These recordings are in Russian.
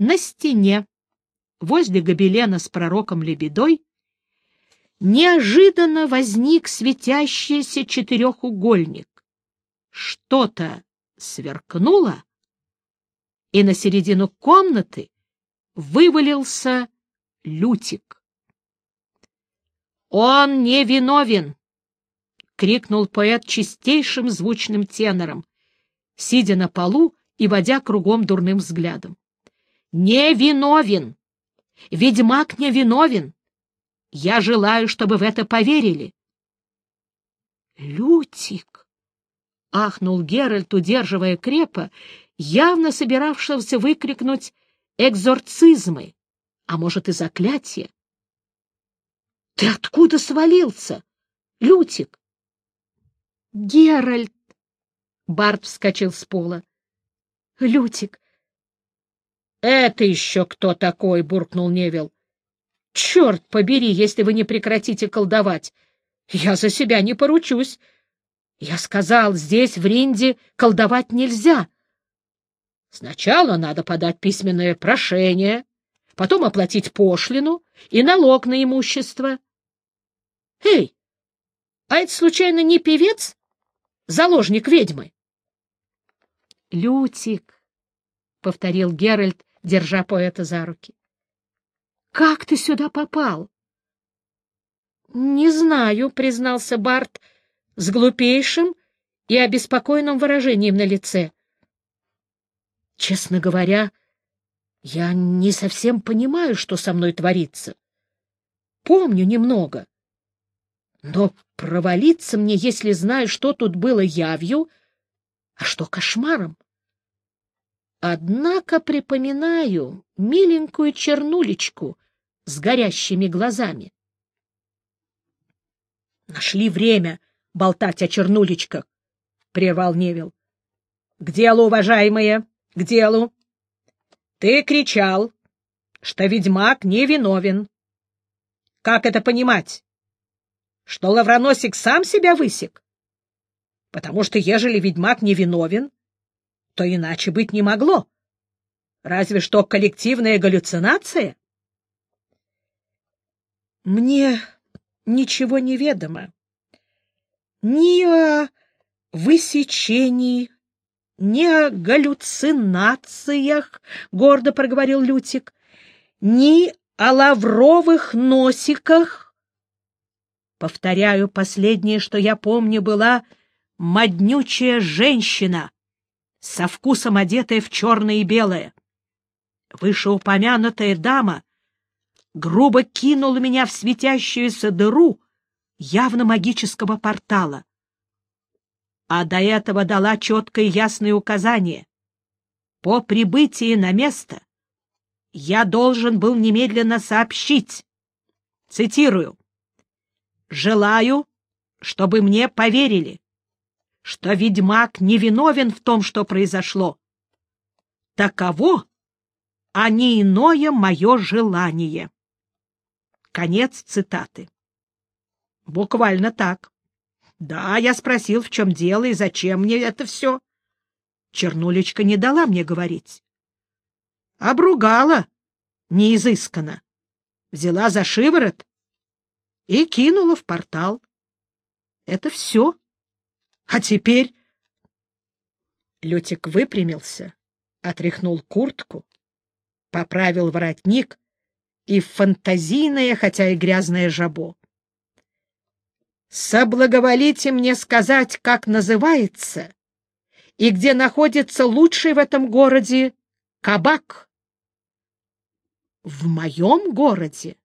на стене, возле гобелена с пророком Лебедой, неожиданно возник светящийся четырехугольник. Что-то сверкнуло, и на середину комнаты вывалился Лютик. «Он не виновен!» — крикнул поэт чистейшим звучным тенором, сидя на полу и водя кругом дурным взглядом. «Не виновен! Ведьмак не виновен! Я желаю, чтобы в это поверили!» «Лютик!» — ахнул Геральт, удерживая крепо, явно собиравшегося выкрикнуть экзорцизмы, а может и заклятие. — Ты откуда свалился, Лютик? — Геральт! — Барт вскочил с пола. — Лютик! — Это еще кто такой? — буркнул Невил. — Черт побери, если вы не прекратите колдовать! Я за себя не поручусь. Я сказал, здесь, в Ринде, колдовать нельзя. Сначала надо подать письменное прошение, потом оплатить пошлину и налог на имущество. Эй, а это случайно не певец? Заложник ведьмы? Лютик, — повторил Геральт, держа поэта за руки. — Как ты сюда попал? — Не знаю, — признался Барт с глупейшим и обеспокоенным выражением на лице. — Честно говоря, я не совсем понимаю, что со мной творится. Помню немного. Но провалиться мне, если знаю, что тут было явью, а что кошмаром. Однако припоминаю миленькую чернулечку с горящими глазами. Нашли время болтать о чернулечках, — прервал Невил. — К делу, уважаемые, к делу. Ты кричал, что ведьмак не виновен. Как это понимать? Что Лавроносик сам себя высек? Потому что, ежели ведьмак не виновен, то иначе быть не могло. Разве что коллективная галлюцинация? Мне ничего не ведомо. Ни о высечении, ни о галлюцинациях, — гордо проговорил Лютик, — ни о лавровых носиках. Повторяю, последнее, что я помню, была моднючая женщина, со вкусом одетая в черное и белое. Вышеупомянутая дама грубо кинула меня в светящуюся дыру явно магического портала а до этого дала четкое и ясное указание. По прибытии на место я должен был немедленно сообщить, цитирую, «Желаю, чтобы мне поверили, что ведьмак невиновен в том, что произошло. Таково, а не иное мое желание». Конец цитаты. Буквально так. Да, я спросил, в чем дело и зачем мне это все. Чернулечка не дала мне говорить. Обругала неизысканно. Взяла за шиворот и кинула в портал. Это все. А теперь... Лютик выпрямился, отряхнул куртку, поправил воротник и фантазийное, хотя и грязное жабо. Соблаговолите мне сказать, как называется и где находится лучший в этом городе кабак. В моем городе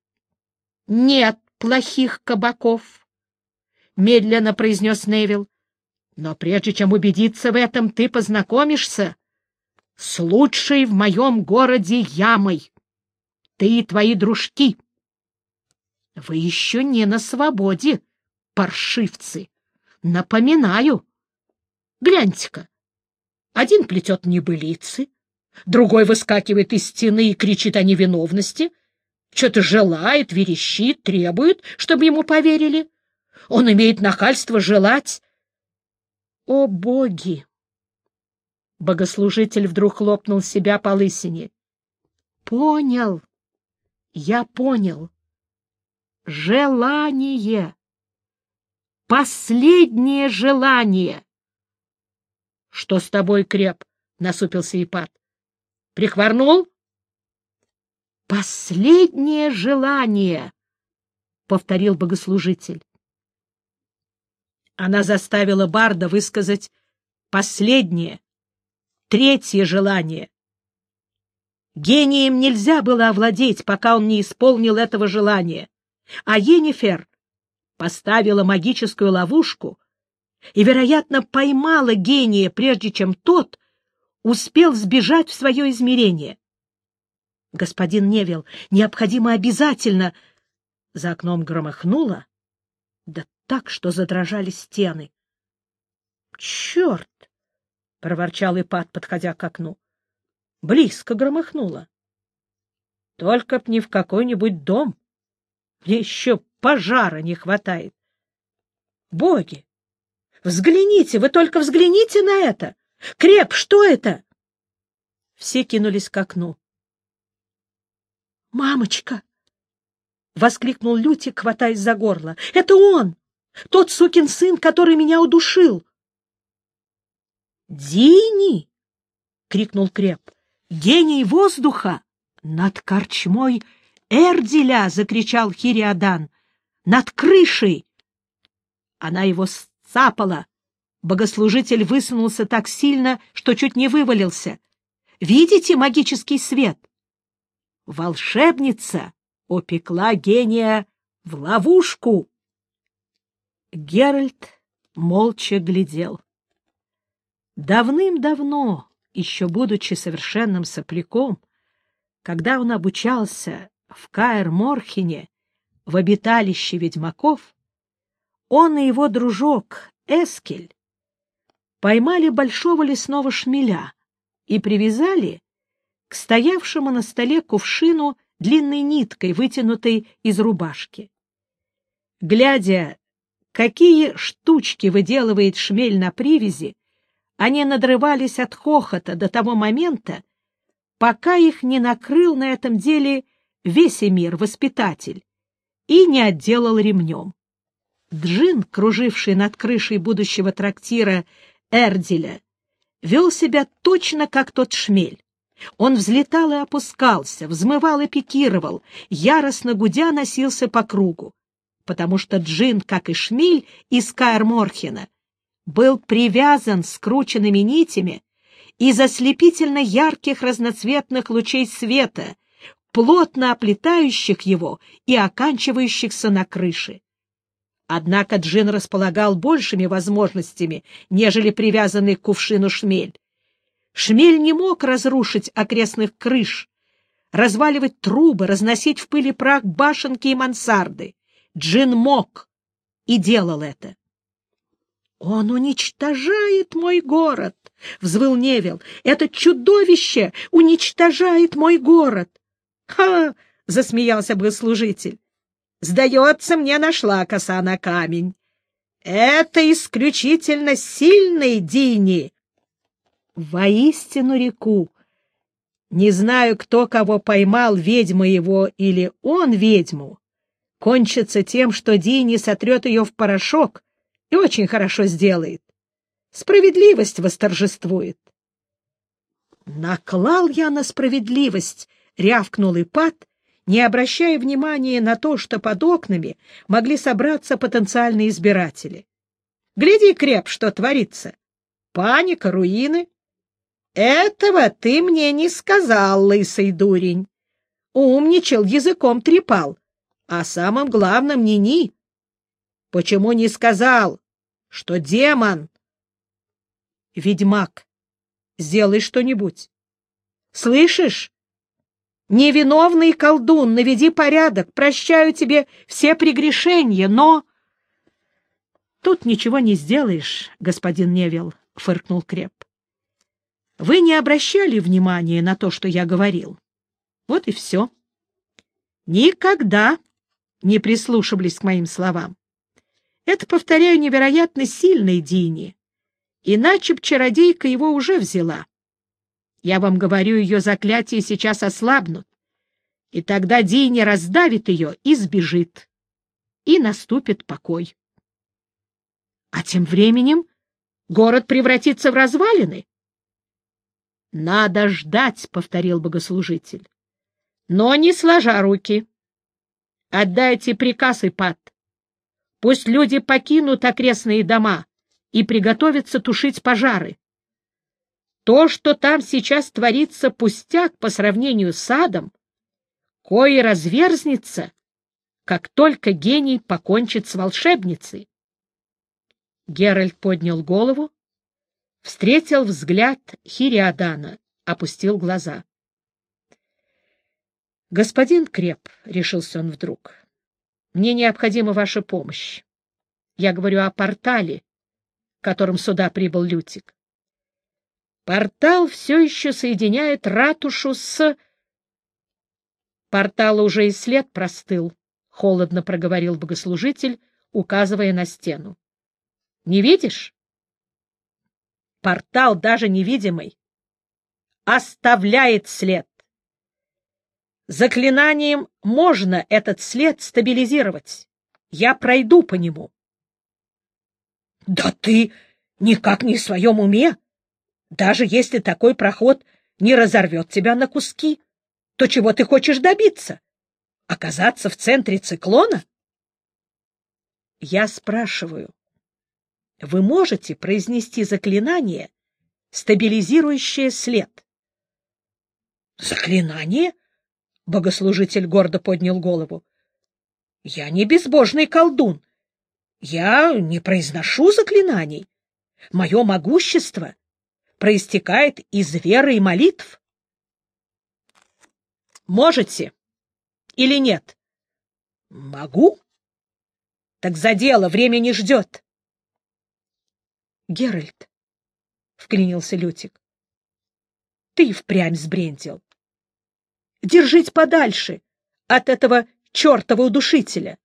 нет плохих кабаков, медленно произнес Невил. Но прежде чем убедиться в этом, ты познакомишься с лучшей в моем городе ямой. Ты и твои дружки. Вы еще не на свободе, паршивцы! Напоминаю. Гляньте-ка, один плетет небылицы, другой выскакивает из стены и кричит о невиновности, что-то желает, верещит, требует, чтобы ему поверили. Он имеет нахальство желать. О, боги! Богослужитель вдруг хлопнул себя по лысине. понял. Я понял. Желание. Последнее желание. — Что с тобой, Креп? — насупился Ипат. — Прихворнул? — Последнее желание, — повторил богослужитель. Она заставила Барда высказать последнее, третье желание. Гением нельзя было овладеть, пока он не исполнил этого желания. А Енифер поставила магическую ловушку и, вероятно, поймала гения, прежде чем тот успел сбежать в свое измерение. Господин Невил, необходимо обязательно... За окном громыхнуло, да так, что задрожали стены. — Черт! — проворчал Ипат, подходя к окну. Близко громыхнуло. — Только б не в какой-нибудь дом. Мне еще пожара не хватает. Боги! Взгляните, вы только взгляните на это! Креп, что это? Все кинулись к окну. «Мамочка!» — воскликнул Лютик, хватаясь за горло. «Это он! Тот сукин сын, который меня удушил!» «Дини!» — крикнул Креп. «Гений воздуха!» Над корчмой Эрдиля! — закричал Хириадан. «Над крышей!» Она его сцапала. Богослужитель высунулся так сильно, что чуть не вывалился. «Видите магический свет?» Волшебница упекла гения в ловушку. Геральт молча глядел. Давным-давно, еще будучи совершенным сопляком, когда он обучался в Каэр-Морхене, в обиталище ведьмаков, он и его дружок Эскель поймали большого лесного шмеля и привязали к стоявшему на столе кувшину длинной ниткой, вытянутой из рубашки. Глядя, какие штучки выделывает шмель на привязи, они надрывались от хохота до того момента, пока их не накрыл на этом деле весь эмир, воспитатель, и не отделал ремнем. Джин, круживший над крышей будущего трактира Эрдиля, вел себя точно как тот шмель. Он взлетал и опускался, взмывал и пикировал, яростно гудя носился по кругу, потому что Джин, как и шмель из Каэр-Морхена, был привязан скрученными нитями из ослепительно ярких разноцветных лучей света, плотно оплетающих его и оканчивающихся на крыше. Однако Джин располагал большими возможностями, нежели привязанный к кувшину шмель. Шмель не мог разрушить окрестных крыш, разваливать трубы, разносить в пыли прах башенки и мансарды. Джин мог и делал это. «Он уничтожает мой город!» — взвыл Невил. «Это чудовище уничтожает мой город!» «Ха!» — засмеялся бы служитель. «Сдается, мне нашла коса на камень. Это исключительно сильный Дини!» «Воистину реку!» Не знаю, кто кого поймал, ведьма его или он ведьму. Кончится тем, что Дини сотрет ее в порошок, и очень хорошо сделает. Справедливость восторжествует. Наклал я на справедливость, рявкнул Ипат, не обращая внимания на то, что под окнами могли собраться потенциальные избиратели. Гляди, Креп, что творится. Паника, руины. Этого ты мне не сказал, лысый дурень. Умничал, языком трепал. А самым главным ни-ни. Почему не сказал, что демон? Ведьмак, сделай что-нибудь. Слышишь? Невиновный колдун, наведи порядок, прощаю тебе все прегрешения, но... Тут ничего не сделаешь, господин Невил, — фыркнул Креп. Вы не обращали внимания на то, что я говорил. Вот и все. Никогда не прислушивались к моим словам. Это, повторяю, невероятно сильный Дини. Иначе б чародейка его уже взяла. Я вам говорю, ее заклятия сейчас ослабнут. и тогда Дини раздавит ее и сбежит, и наступит покой. А тем временем город превратится в развалины. «Надо ждать», — повторил богослужитель, — «но не сложа руки. Отдайте приказ, Ипат. Пусть люди покинут окрестные дома и приготовятся тушить пожары. То, что там сейчас творится, пустяк по сравнению с садом, кое разверзнется, как только гений покончит с волшебницей. Геральт поднял голову, встретил взгляд Хириадана, опустил глаза. — Господин Креп, — решился он вдруг, — мне необходима ваша помощь. Я говорю о портале, которым сюда прибыл Лютик. Портал все еще соединяет ратушу с... Портал уже и след простыл, — холодно проговорил богослужитель, указывая на стену. — Не видишь? Портал, даже невидимый, оставляет след. Заклинанием можно этот след стабилизировать. Я пройду по нему. — Да ты никак не в своем уме! Даже если такой проход не разорвет тебя на куски, то чего ты хочешь добиться? Оказаться в центре циклона? Я спрашиваю, вы можете произнести заклинание, стабилизирующее след? Заклинание? Богослужитель гордо поднял голову. Я не безбожный колдун. Я не произношу заклинаний. Мое могущество проистекает из веры и молитв. Можете или нет? Могу. Так за дело, время не ждет. Геральт, — вклинился Лютик, — ты впрямь сбрендил. Держись подальше от этого чертова удушителя.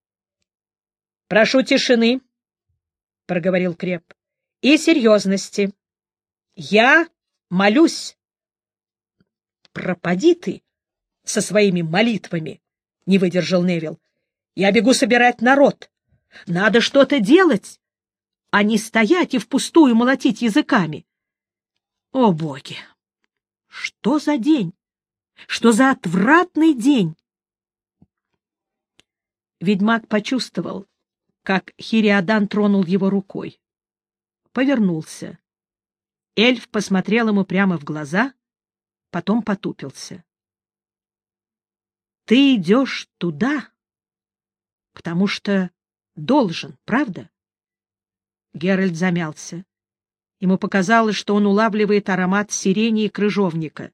— Прошу тишины, — проговорил Креп, — и серьезности. Я молюсь. Пропади ты со своими молитвами, — не выдержал Невил. Я бегу собирать народ. Надо что-то делать, а не стоять и впустую молотить языками. О, боги! Что за день? Что за отвратный день? Ведьмак почувствовал, как Хириадан тронул его рукой. Повернулся. Эльф посмотрел ему прямо в глаза, потом потупился. — Ты идешь туда, потому что должен, правда? Геральт замялся. Ему показалось, что он улавливает аромат сирени и крыжовника. —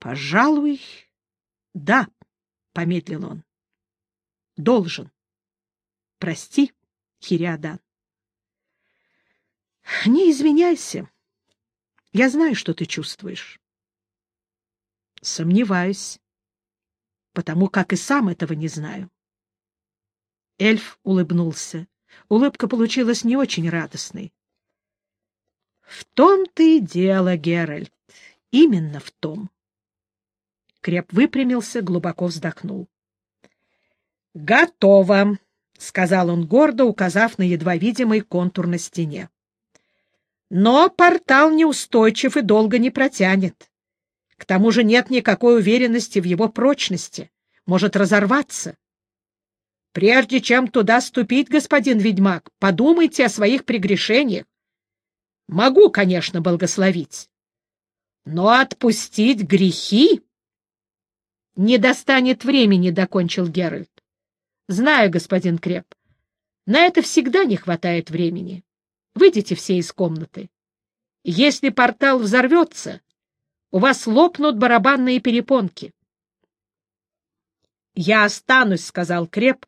Пожалуй, да, — помедлил он. — Должен. Прости, Хириадан. — Не извиняйся. Я знаю, что ты чувствуешь. — Сомневаюсь, потому как и сам этого не знаю. Эльф улыбнулся. Улыбка получилась не очень радостной. — В том-то и дело, Геральт, именно в том. Креп выпрямился, глубоко вздохнул. — Готово, — сказал он гордо, указав на едва видимый контур на стене. Но портал неустойчив и долго не протянет. К тому же нет никакой уверенности в его прочности. Может разорваться. Прежде чем туда ступить, господин ведьмак, подумайте о своих прегрешениях. Могу, конечно, благословить. Но отпустить грехи... Не достанет времени, — докончил Геральт. Знаю, господин Креп, на это всегда не хватает времени. Выйдите все из комнаты. Если портал взорвется, у вас лопнут барабанные перепонки. — Я останусь, — сказал Креп,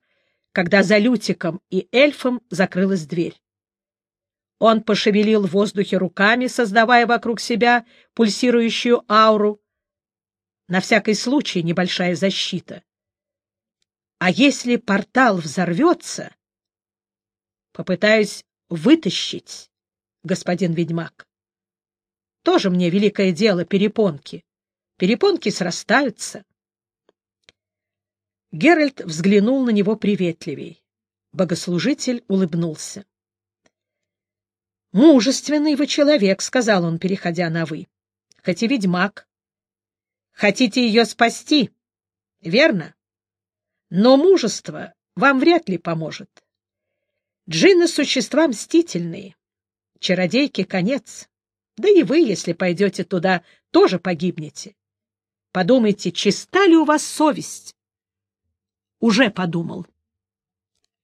когда за Лютиком и эльфом закрылась дверь. Он пошевелил в воздухе руками, создавая вокруг себя пульсирующую ауру. На всякий случай небольшая защита. А если портал взорвется, попытаюсь вытащить, господин ведьмак. Тоже мне великое дело перепонки. перепонки срастаются. Геральт взглянул на него приветливей. Богослужитель улыбнулся. — Мужественный вы человек, — сказал он, переходя на «вы», — хоть и ведьмак. Хотите ее спасти, верно? Но мужество вам вряд ли поможет. Джинны — существа мстительные. Чародейки — конец. Да и вы, если пойдете туда, тоже погибнете. Подумайте, чиста ли у вас совесть? Уже подумал.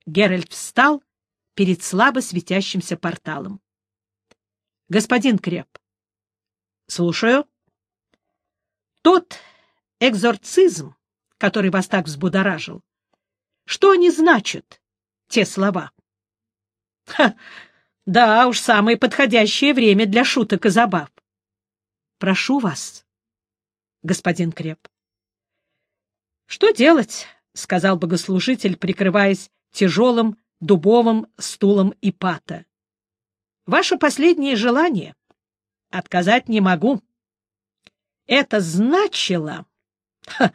Геральт встал перед слабо светящимся порталом. — Господин Креп. — Слушаю. — Тот экзорцизм, который вас так взбудоражил, что они значат, те слова? — Ха! Да уж, самое подходящее время для шуток и забав. — Прошу вас, господин Креп. — Что делать? — сказал богослужитель, прикрываясь тяжелым дубовым стулом Ипата. — Ваше последнее желание. Отказать не могу. Это значило... Ха,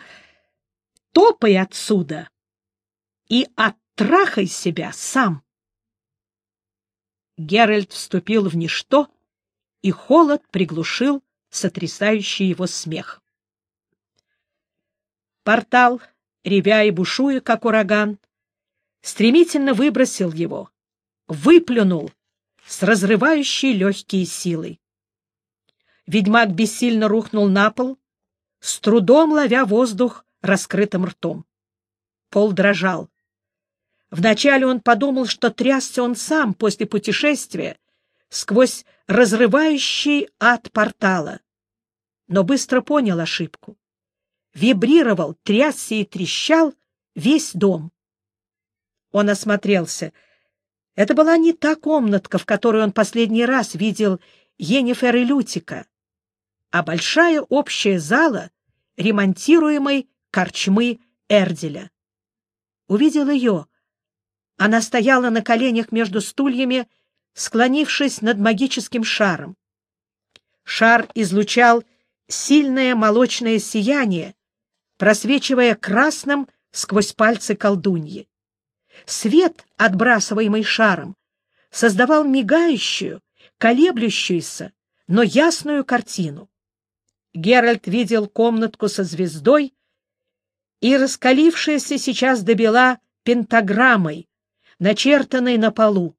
топай отсюда и оттрахай себя сам. Геральт вступил в ничто, и холод приглушил сотрясающий его смех. Портал, ревя и бушуя, как ураган, стремительно выбросил его, выплюнул с разрывающей легкие силой. Ведьмак бессильно рухнул на пол, с трудом ловя воздух раскрытым ртом. Пол дрожал. Вначале он подумал, что трясся он сам после путешествия сквозь разрывающий ад портала, но быстро понял ошибку. Вибрировал, трясся и трещал весь дом. Он осмотрелся. Это была не та комнатка, в которой он последний раз видел Енифер и Лютика, а большая общая зала ремонтируемой корчмы Эрделя. Увидел ее. Она стояла на коленях между стульями, склонившись над магическим шаром. Шар излучал сильное молочное сияние, просвечивая красным сквозь пальцы колдуньи. Свет, отбрасываемый шаром, создавал мигающую, колеблющуюся, но ясную картину. Геральт видел комнатку со звездой и раскалившаяся сейчас до бела пентаграммой, начертанной на полу.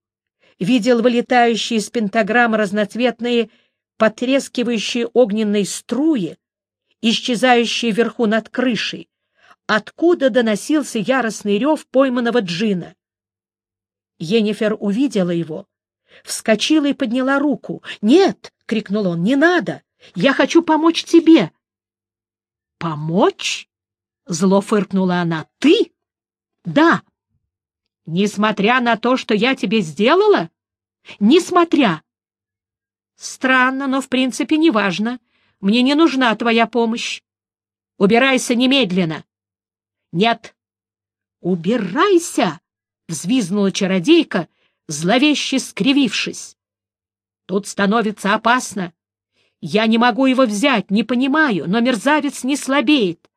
Видел вылетающие из пентаграммы разноцветные потрескивающие огненные струи, исчезающие вверху над крышей, откуда доносился яростный рев пойманного джина. Енифер увидела его, вскочила и подняла руку. «Нет!» — крикнул он. «Не надо! Я хочу помочь тебе!» «Помочь?» — зло фыркнула она. «Ты?» «Да!» «Несмотря на то, что я тебе сделала?» «Несмотря!» «Странно, но в принципе неважно. Мне не нужна твоя помощь. Убирайся немедленно!» «Нет!» «Убирайся!» — взвизгнула чародейка, зловеще скривившись. «Тут становится опасно. Я не могу его взять, не понимаю, но мерзавец не слабеет.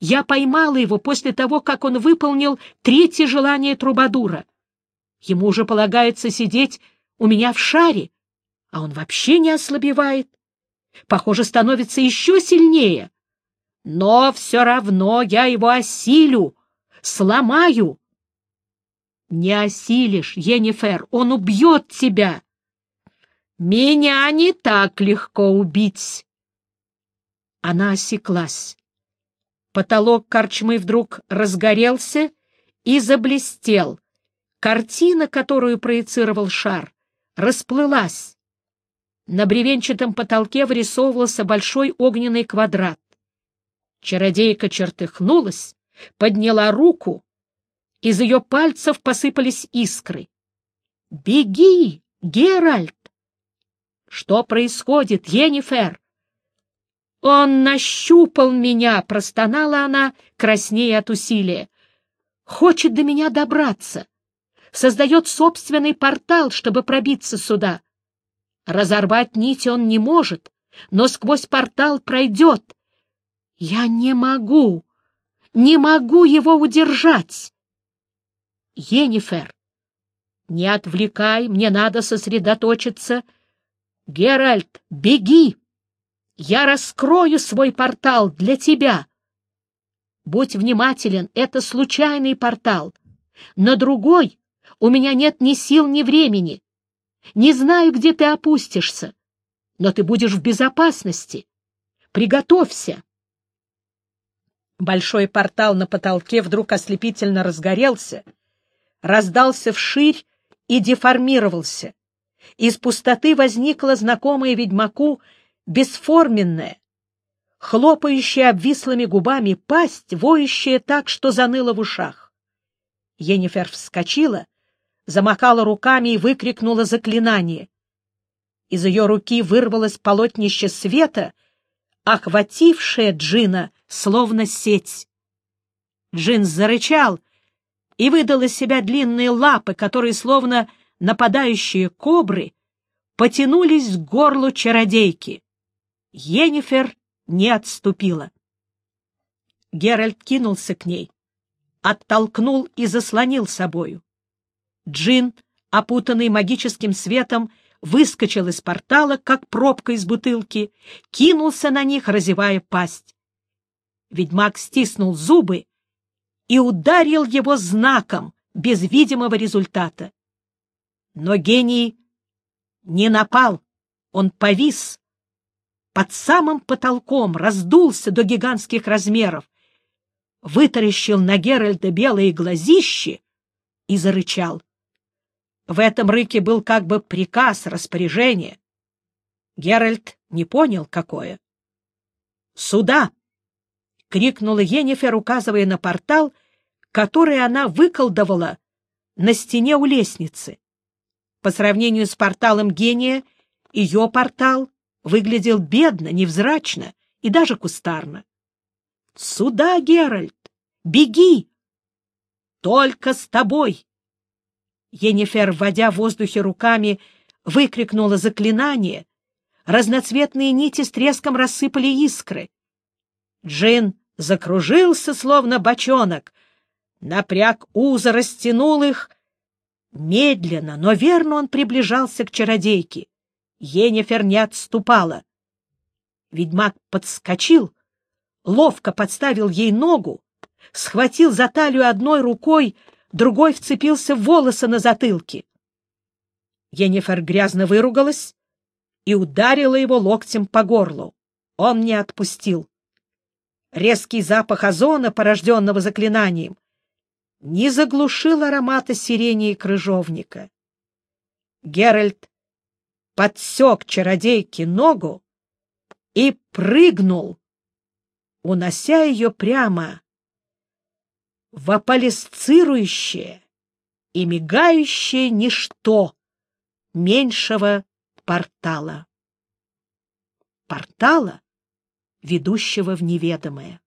Я поймала его после того, как он выполнил третье желание Трубадура. Ему уже полагается сидеть у меня в шаре, а он вообще не ослабевает. Похоже, становится еще сильнее. Но все равно я его осилю, сломаю. Не осилишь, Енифер, он убьет тебя. Меня не так легко убить. Она осеклась. Потолок корчмы вдруг разгорелся и заблестел. Картина, которую проецировал шар, расплылась. На бревенчатом потолке вырисовывался большой огненный квадрат. Чародейка чертыхнулась, подняла руку, из ее пальцев посыпались искры. «Беги, Геральт!» Что происходит, Енифер? Он нащупал меня, простонала она, краснея от усилия. Хочет до меня добраться. Создает собственный портал, чтобы пробиться сюда. Разорвать нити он не может, но сквозь портал пройдет. Я не могу, не могу его удержать. Енифер, не отвлекай, мне надо сосредоточиться. Геральт, беги! Я раскрою свой портал для тебя. Будь внимателен, это случайный портал. На другой у меня нет ни сил, ни времени. Не знаю, где ты опустишься, но ты будешь в безопасности. Приготовься. Большой портал на потолке вдруг ослепительно разгорелся, раздался вширь и деформировался. Из пустоты возникла знакомая ведьмаку бесформенная, хлопающая обвислыми губами пасть, воющая так, что заныло в ушах. Енифер вскочила, замахала руками и выкрикнула заклинание. Из ее руки вырвалось полотнище света, охватившее Джина, словно сеть. Джин зарычал и выдал из себя длинные лапы, которые, словно нападающие кобры, потянулись к горлу чародейки. Енифер не отступила. Геральт кинулся к ней, оттолкнул и заслонил собою. Джин, опутанный магическим светом, выскочил из портала, как пробка из бутылки, кинулся на них, разевая пасть. Ведьмак стиснул зубы и ударил его знаком без видимого результата. Но гений не напал, он повис, под самым потолком раздулся до гигантских размеров, вытаращил на Геральда белые глазищи и зарычал. В этом рыке был как бы приказ, распоряжение. Геральт не понял, какое. «Сюда!» — крикнула Енифер, указывая на портал, который она выколдовала на стене у лестницы. По сравнению с порталом гения, ее портал выглядел бедно, невзрачно и даже кустарно. — Сюда, Геральт! Беги! — Только с тобой! Енифер, вводя в воздухе руками, выкрикнула заклинание. Разноцветные нити с треском рассыпали искры. Джин закружился, словно бочонок, напряг узы, растянул их. Медленно, но верно он приближался к чародейке. Енифер не отступала. Ведьмак подскочил, ловко подставил ей ногу, схватил за талию одной рукой, другой вцепился в волосы на затылке. Енифер грязно выругалась и ударила его локтем по горлу. Он не отпустил. Резкий запах озона, порожденного заклинанием, не заглушил аромата сирени и крыжовника. Геральт подсек чародейке ногу и прыгнул, унося ее прямо в аполисцирующее и мигающее ничто меньшего портала. Портала, ведущего в неведомое.